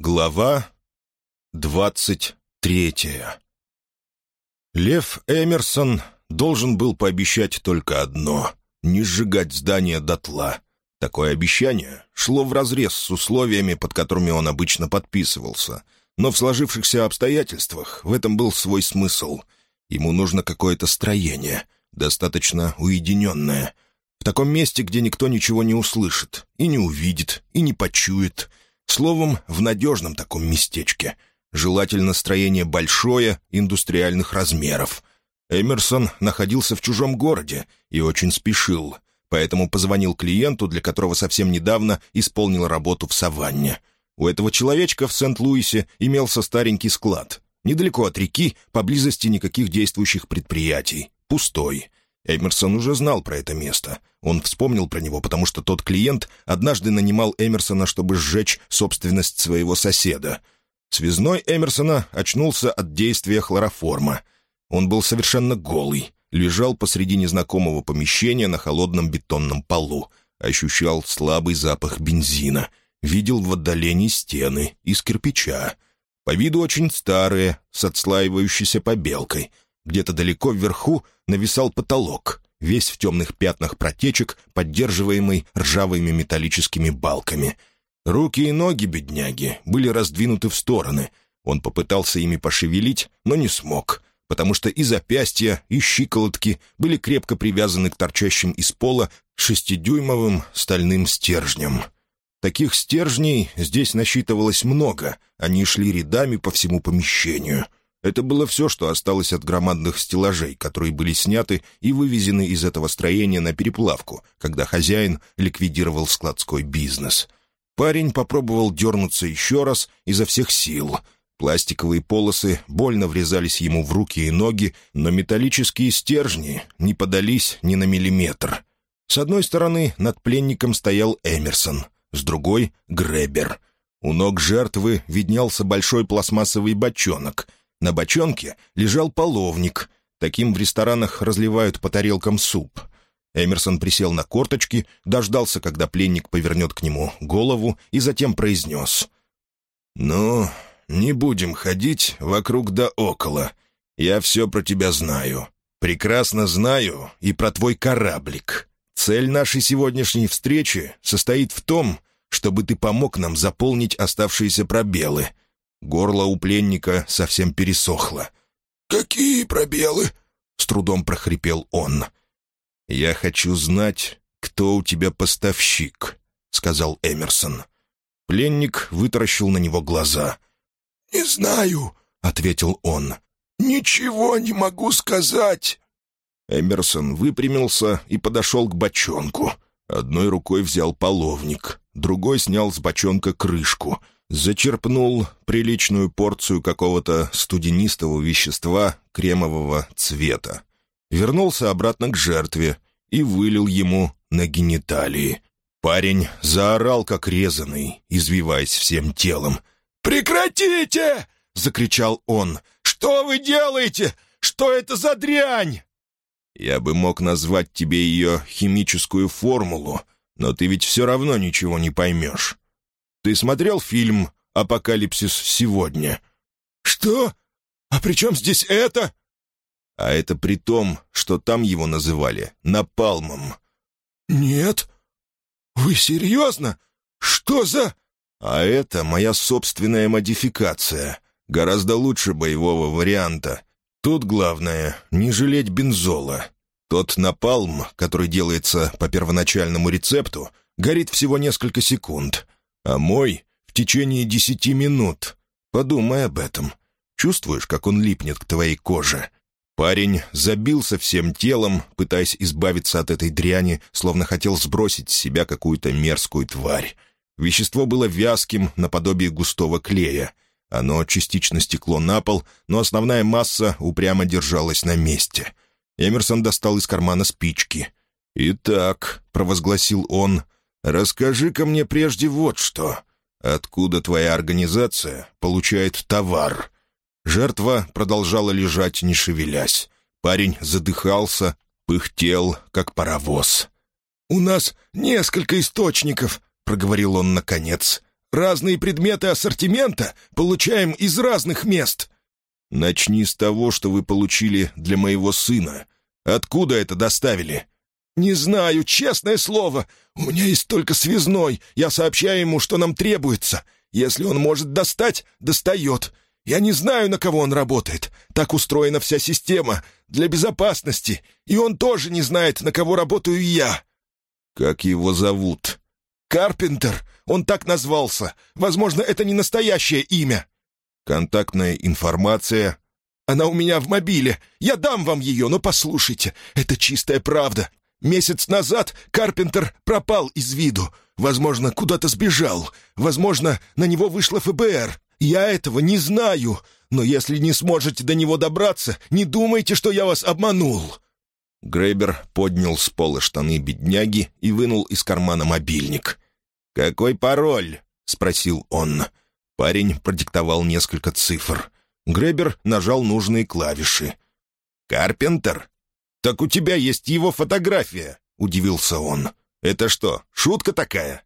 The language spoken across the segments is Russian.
Глава двадцать третья Лев Эмерсон должен был пообещать только одно — не сжигать здание дотла. Такое обещание шло вразрез с условиями, под которыми он обычно подписывался. Но в сложившихся обстоятельствах в этом был свой смысл. Ему нужно какое-то строение, достаточно уединенное. В таком месте, где никто ничего не услышит, и не увидит, и не почует — Словом, в надежном таком местечке. Желательно строение большое, индустриальных размеров. Эмерсон находился в чужом городе и очень спешил, поэтому позвонил клиенту, для которого совсем недавно исполнил работу в саванне. У этого человечка в Сент-Луисе имелся старенький склад. Недалеко от реки, поблизости никаких действующих предприятий. Пустой. Эмерсон уже знал про это место. Он вспомнил про него, потому что тот клиент однажды нанимал Эмерсона, чтобы сжечь собственность своего соседа. Связной Эмерсона очнулся от действия хлороформа. Он был совершенно голый, лежал посреди незнакомого помещения на холодном бетонном полу, ощущал слабый запах бензина, видел в отдалении стены из кирпича. По виду очень старые, с отслаивающейся побелкой — где-то далеко вверху нависал потолок, весь в темных пятнах протечек, поддерживаемый ржавыми металлическими балками. Руки и ноги бедняги были раздвинуты в стороны. Он попытался ими пошевелить, но не смог, потому что и запястья, и щиколотки были крепко привязаны к торчащим из пола шестидюймовым стальным стержням. Таких стержней здесь насчитывалось много, они шли рядами по всему помещению — это было все, что осталось от громадных стеллажей, которые были сняты и вывезены из этого строения на переплавку, когда хозяин ликвидировал складской бизнес. Парень попробовал дернуться еще раз изо всех сил. Пластиковые полосы больно врезались ему в руки и ноги, но металлические стержни не подались ни на миллиметр. С одной стороны над пленником стоял Эмерсон, с другой — Гребер. У ног жертвы виднелся большой пластмассовый бочонок — на бочонке лежал половник. Таким в ресторанах разливают по тарелкам суп. Эмерсон присел на корточки, дождался, когда пленник повернет к нему голову, и затем произнес. «Ну, не будем ходить вокруг да около. Я все про тебя знаю. Прекрасно знаю и про твой кораблик. Цель нашей сегодняшней встречи состоит в том, чтобы ты помог нам заполнить оставшиеся пробелы — Горло у пленника совсем пересохло. «Какие пробелы?» — с трудом прохрипел он. «Я хочу знать, кто у тебя поставщик», — сказал Эмерсон. Пленник вытаращил на него глаза. «Не знаю», — ответил он. «Ничего не могу сказать». Эмерсон выпрямился и подошел к бочонку. Одной рукой взял половник, другой снял с бочонка крышку — зачерпнул приличную порцию какого-то студенистого вещества кремового цвета, вернулся обратно к жертве и вылил ему на гениталии. Парень заорал, как резанный, извиваясь всем телом. «Прекратите!» — закричал он. «Что вы делаете? Что это за дрянь?» «Я бы мог назвать тебе ее химическую формулу, но ты ведь все равно ничего не поймешь. Ты смотрел фильм «Апокалипсис сегодня»?» «Что? А при чем здесь это?» А это при том, что там его называли Напалмом. «Нет. Вы серьезно? Что за...» «А это моя собственная модификация. Гораздо лучше боевого варианта. Тут главное — не жалеть бензола. Тот напалм, который делается по первоначальному рецепту, горит всего несколько секунд, а мой — в течение десяти минут. Подумай об этом. Чувствуешь, как он липнет к твоей коже?» Парень забился всем телом, пытаясь избавиться от этой дряни, словно хотел сбросить с себя какую-то мерзкую тварь. Вещество было вязким, наподобие густого клея. Оно частично стекло на пол, но основная масса упрямо держалась на месте. Эмерсон достал из кармана спички. «Итак», — провозгласил он, «Расскажи-ка мне прежде вот что. Откуда твоя организация получает товар?» Жертва продолжала лежать, не шевелясь. Парень задыхался, пыхтел, как паровоз. «У нас несколько источников», — проговорил он наконец. разные предметы ассортимента получаем из разных мест». «Начни с того, что вы получили для моего сына. Откуда это доставили?» «Не знаю, честное слово. У меня есть только связной. Я сообщаю ему, что нам требуется. Если он может достать, достает. Я не знаю, на кого он работает. Так устроена вся система. Для безопасности. И он тоже не знает, на кого работаю я». «Как его зовут?» «Карпентер. Он так назвался. Возможно, это не настоящее имя». «Контактная информация?» «Она у меня в мобиле. Я дам вам ее, но послушайте. Это чистая правда. Месяц назад Карпентер пропал из виду. Возможно, куда-то сбежал. Возможно, на него вышло ФБР. Я этого не знаю. Но если не сможете до него добраться, не думайте, что я вас обманул». Грейбер поднял с пола штаны бедняги и вынул из кармана мобильник. «Какой пароль?» — спросил он. Парень продиктовал несколько цифр. Грейбер нажал нужные клавиши. «Карпентер? Так у тебя есть его фотография!» — удивился он. «Это что, шутка такая?»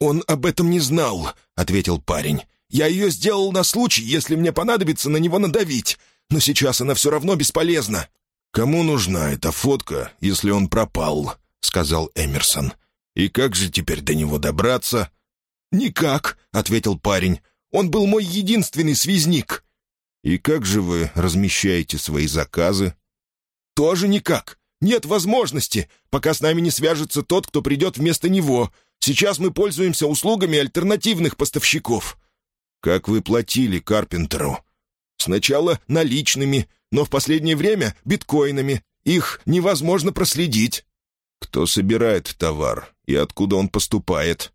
«Он об этом не знал», — ответил парень. «Я ее сделал на случай, если мне понадобится на него надавить. Но сейчас она все равно бесполезна». «Кому нужна эта фотка, если он пропал?» — сказал Эмерсон. «И как же теперь до него добраться?» «Никак», — ответил парень. «Он был мой единственный связник». «И как же вы размещаете свои заказы?» «Тоже никак. Нет возможности, пока с нами не свяжется тот, кто придет вместо него. Сейчас мы пользуемся услугами альтернативных поставщиков». «Как вы платили Карпентеру?» «Сначала наличными, но в последнее время биткоинами. Их невозможно проследить». «Кто собирает товар и откуда он поступает?»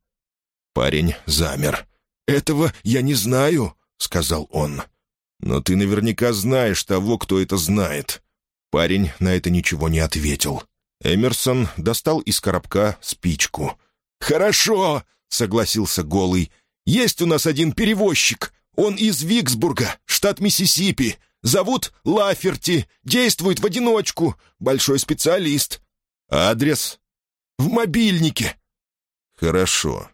Парень замер. «Этого я не знаю», — сказал он. «Но ты наверняка знаешь того, кто это знает». Парень на это ничего не ответил. Эмерсон достал из коробка спичку. «Хорошо», — согласился Голый. «Есть у нас один перевозчик. Он из Виксбурга, штат Миссисипи. Зовут Лаферти, действует в одиночку. Большой специалист. Адрес?» «В мобильнике». «Хорошо.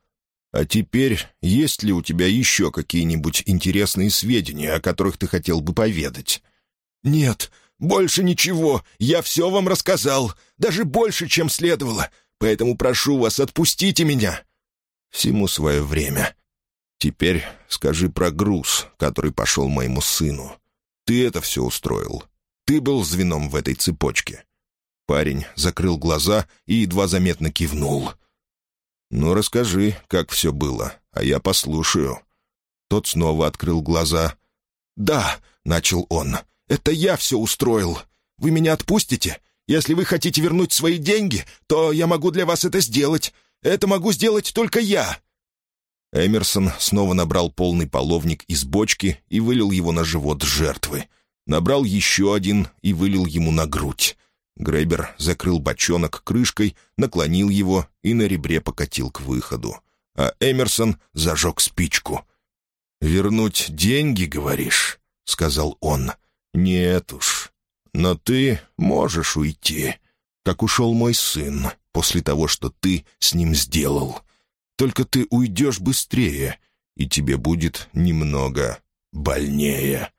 А теперь, есть ли у тебя еще какие-нибудь интересные сведения, о которых ты хотел бы поведать?» «Нет, больше ничего. Я все вам рассказал. Даже больше, чем следовало. Поэтому прошу вас, отпустите меня». «Всему свое время. Теперь скажи про груз, который пошел моему сыну. Ты это все устроил. Ты был звеном в этой цепочке». Парень закрыл глаза и едва заметно кивнул. «Ну, расскажи, как все было, а я послушаю». Тот снова открыл глаза. «Да», — начал он, — «это я все устроил. Вы меня отпустите? Если вы хотите вернуть свои деньги, то я могу для вас это сделать. Это могу сделать только я». Эмерсон снова набрал полный половник из бочки и вылил его на живот жертвы. Набрал еще один и вылил ему на грудь. Грейбер закрыл бочонок крышкой, наклонил его и на ребре покатил к выходу. А Эмерсон зажег спичку. «Вернуть деньги, говоришь?» — сказал он. «Нет уж. Но ты можешь уйти, как ушел мой сын после того, что ты с ним сделал. Только ты уйдешь быстрее, и тебе будет немного больнее».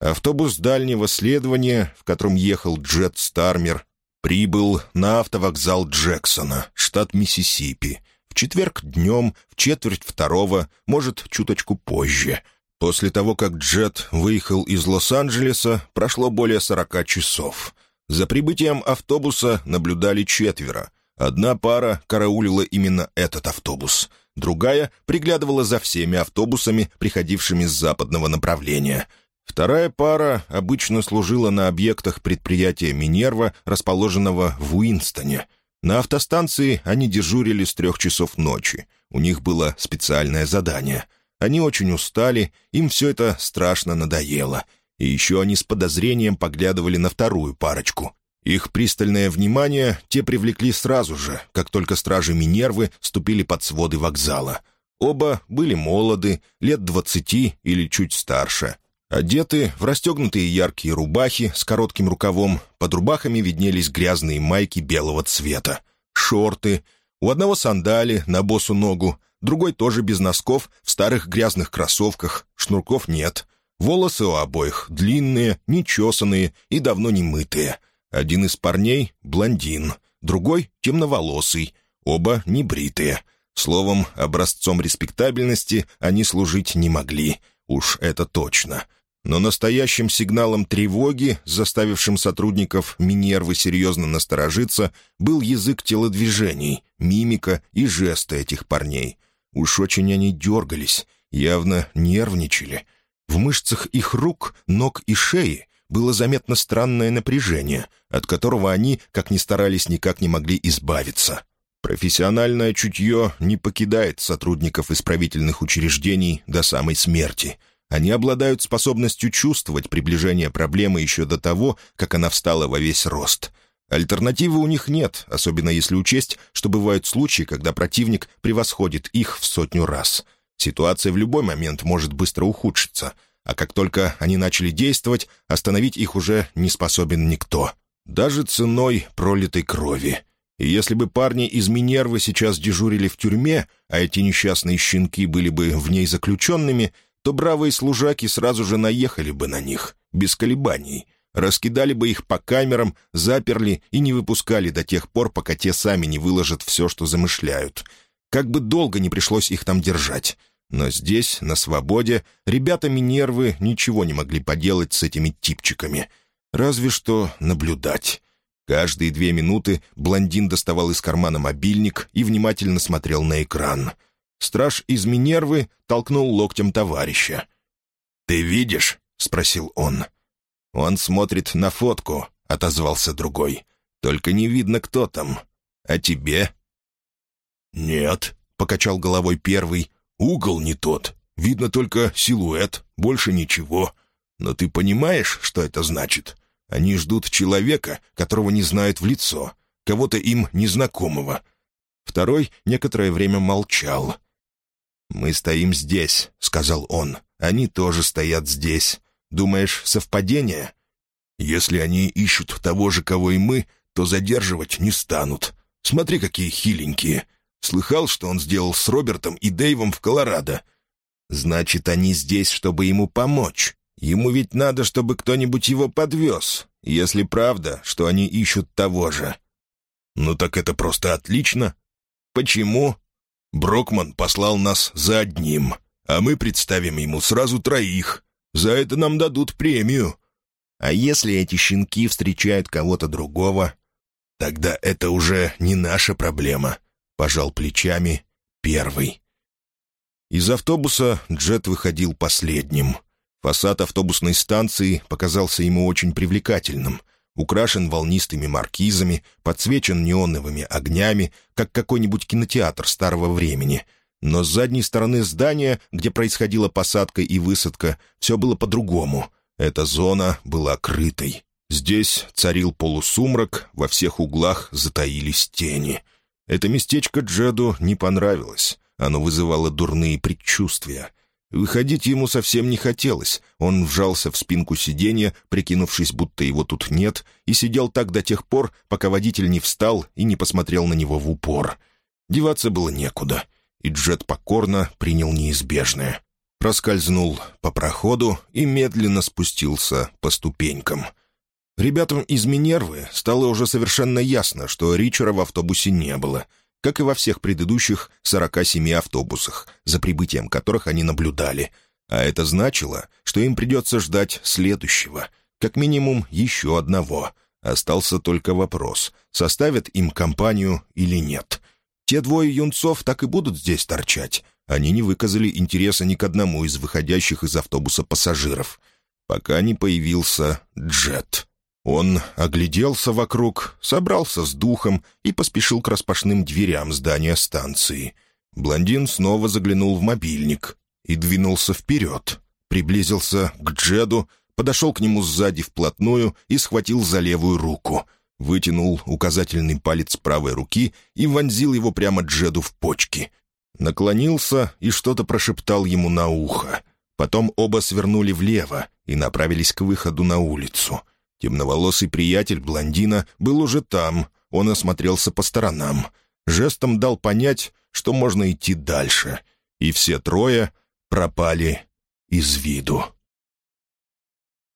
Автобус дальнего следования, в котором ехал Джет Стармер, прибыл на автовокзал Джексона, штат Миссисипи, в четверг днем, в четверть второго, может, чуточку позже. После того, как Джет выехал из Лос-Анджелеса, прошло более сорока часов. За прибытием автобуса наблюдали четверо. Одна пара караулила именно этот автобус. Другая приглядывала за всеми автобусами, приходившими с западного направления — Вторая пара обычно служила на объектах предприятия «Минерва», расположенного в Уинстоне. На автостанции они дежурили с трех часов ночи. У них было специальное задание. Они очень устали, им все это страшно надоело. И еще они с подозрением поглядывали на вторую парочку. Их пристальное внимание те привлекли сразу же, как только стражи Минервы ступили под своды вокзала. Оба были молоды, лет двадцати или чуть старше — Одеты в расстегнутые яркие рубахи с коротким рукавом, под рубахами виднелись грязные майки белого цвета, шорты, у одного сандали на босу ногу, другой тоже без носков, в старых грязных кроссовках, шнурков нет. Волосы у обоих длинные, нечесанные и давно не мытые. Один из парней — блондин, другой — темноволосый, оба небритые. Словом, образцом респектабельности они служить не могли. Уж это точно. Но настоящим сигналом тревоги, заставившим сотрудников Минервы серьезно насторожиться, был язык телодвижений, мимика и жесты этих парней. Уж очень они дергались, явно нервничали. В мышцах их рук, ног и шеи было заметно странное напряжение, от которого они, как ни старались, никак не могли избавиться. Профессиональное чутье не покидает сотрудников исправительных учреждений до самой смерти. Они обладают способностью чувствовать приближение проблемы еще до того, как она встала во весь рост. Альтернативы у них нет, особенно если учесть, что бывают случаи, когда противник превосходит их в сотню раз. Ситуация в любой момент может быстро ухудшиться, а как только они начали действовать, остановить их уже не способен никто. Даже ценой пролитой крови. И если бы парни из Минервы сейчас дежурили в тюрьме, а эти несчастные щенки были бы в ней заключенными, то бравые служаки сразу же наехали бы на них, без колебаний, раскидали бы их по камерам, заперли и не выпускали до тех пор, пока те сами не выложат все, что замышляют. Как бы долго не пришлось их там держать. Но здесь, на свободе, ребята Минервы ничего не могли поделать с этими типчиками. Разве что наблюдать. Каждые две минуты блондин доставал из кармана мобильник и внимательно смотрел на экран. Страж из Минервы толкнул локтем товарища. «Ты видишь?» — спросил он. «Он смотрит на фотку», — отозвался другой. «Только не видно, кто там. А тебе?» «Нет», — покачал головой первый. «Угол не тот. Видно только силуэт, больше ничего. Но ты понимаешь, что это значит?» Они ждут человека, которого не знают в лицо, кого-то им незнакомого. Второй некоторое время молчал. «Мы стоим здесь», — сказал он. «Они тоже стоят здесь. Думаешь, совпадение?» «Если они ищут того же, кого и мы, то задерживать не станут. Смотри, какие хиленькие. Слыхал, что он сделал с Робертом и Дэйвом в Колорадо?» «Значит, они здесь, чтобы ему помочь». Ему ведь надо, чтобы кто-нибудь его подвез, если правда, что они ищут того же. Ну так это просто отлично. Почему? Брокман послал нас за одним, а мы представим ему сразу троих. За это нам дадут премию. А если эти щенки встречают кого-то другого? Тогда это уже не наша проблема, — пожал плечами первый. Из автобуса Джет выходил последним — Фасад автобусной станции показался ему очень привлекательным. Украшен волнистыми маркизами, подсвечен неоновыми огнями, как какой-нибудь кинотеатр старого времени. Но с задней стороны здания, где происходила посадка и высадка, все было по-другому. Эта зона была крытой. Здесь царил полусумрак, во всех углах затаились тени. Это местечко Джеду не понравилось. Оно вызывало дурные предчувствия — Выходить ему совсем не хотелось. Он вжался в спинку сиденья, прикинувшись, будто его тут нет, и сидел так до тех пор, пока водитель не встал и не посмотрел на него в упор. Деваться было некуда, и Джет покорно принял неизбежное. Проскользнул по проходу и медленно спустился по ступенькам. Ребятам из Минервы стало уже совершенно ясно, что Ричера в автобусе не было — как и во всех предыдущих 47 автобусах, за прибытием которых они наблюдали. А это значило, что им придется ждать следующего, как минимум еще одного. Остался только вопрос, составят им компанию или нет. Те двое юнцов так и будут здесь торчать. Они не выказали интереса ни к одному из выходящих из автобуса пассажиров, пока не появился Джет. Он огляделся вокруг, собрался с духом и поспешил к распашным дверям здания станции. Блондин снова заглянул в мобильник и двинулся вперед. Приблизился к Джеду, подошел к нему сзади вплотную и схватил за левую руку. Вытянул указательный палец правой руки и вонзил его прямо Джеду в почки. Наклонился и что-то прошептал ему на ухо. Потом оба свернули влево и направились к выходу на улицу — Темноволосый приятель блондина был уже там, он осмотрелся по сторонам. Жестом дал понять, что можно идти дальше, и все трое пропали из виду.